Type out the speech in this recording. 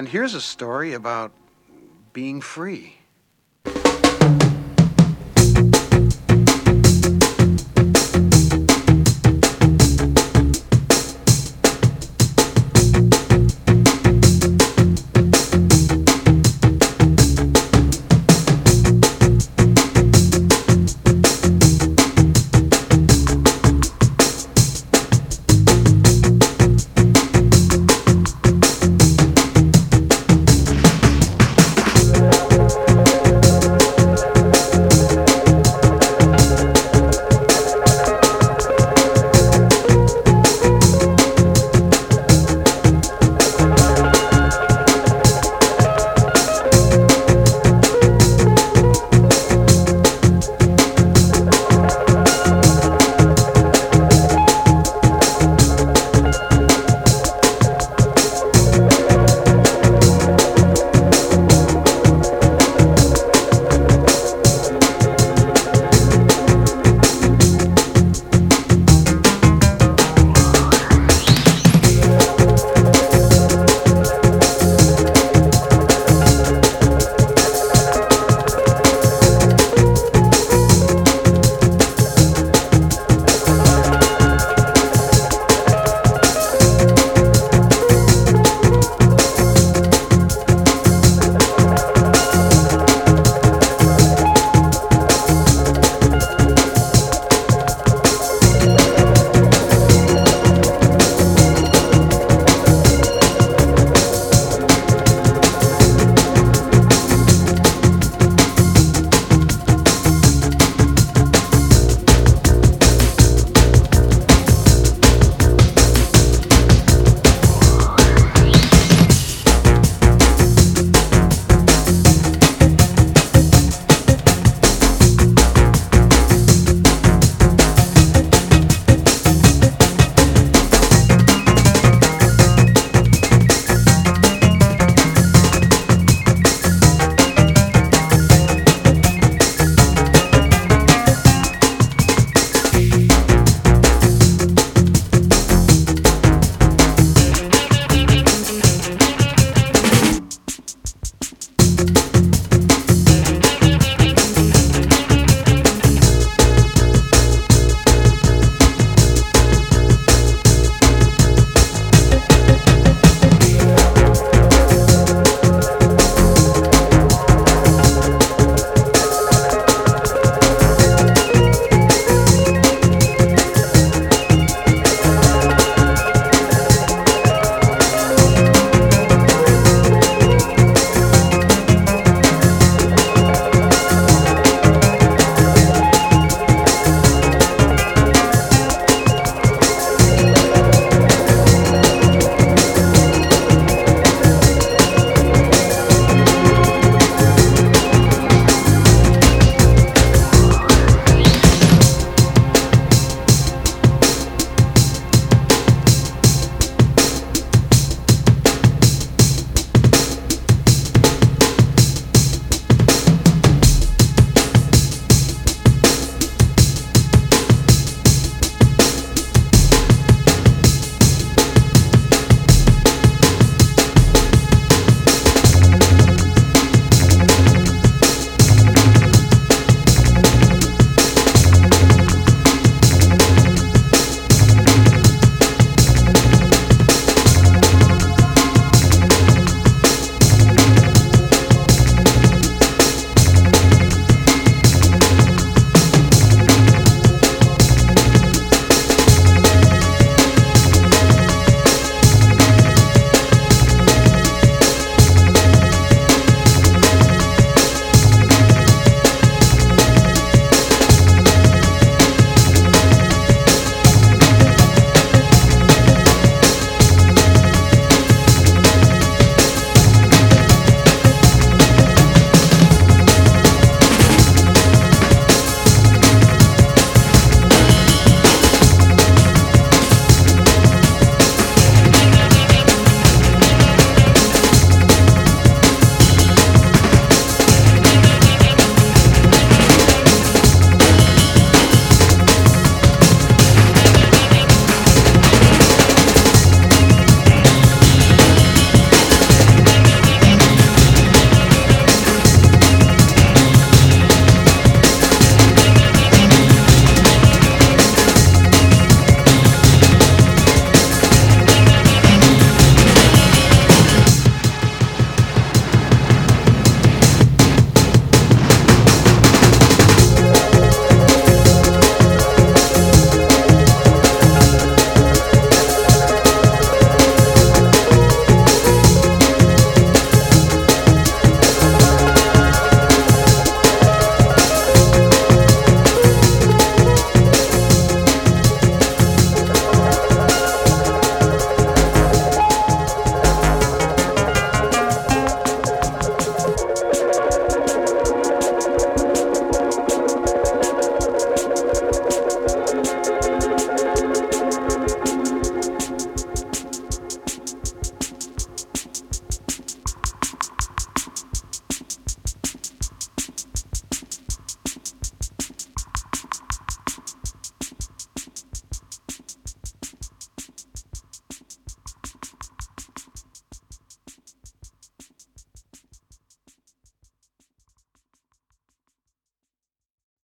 And here's a story about being free.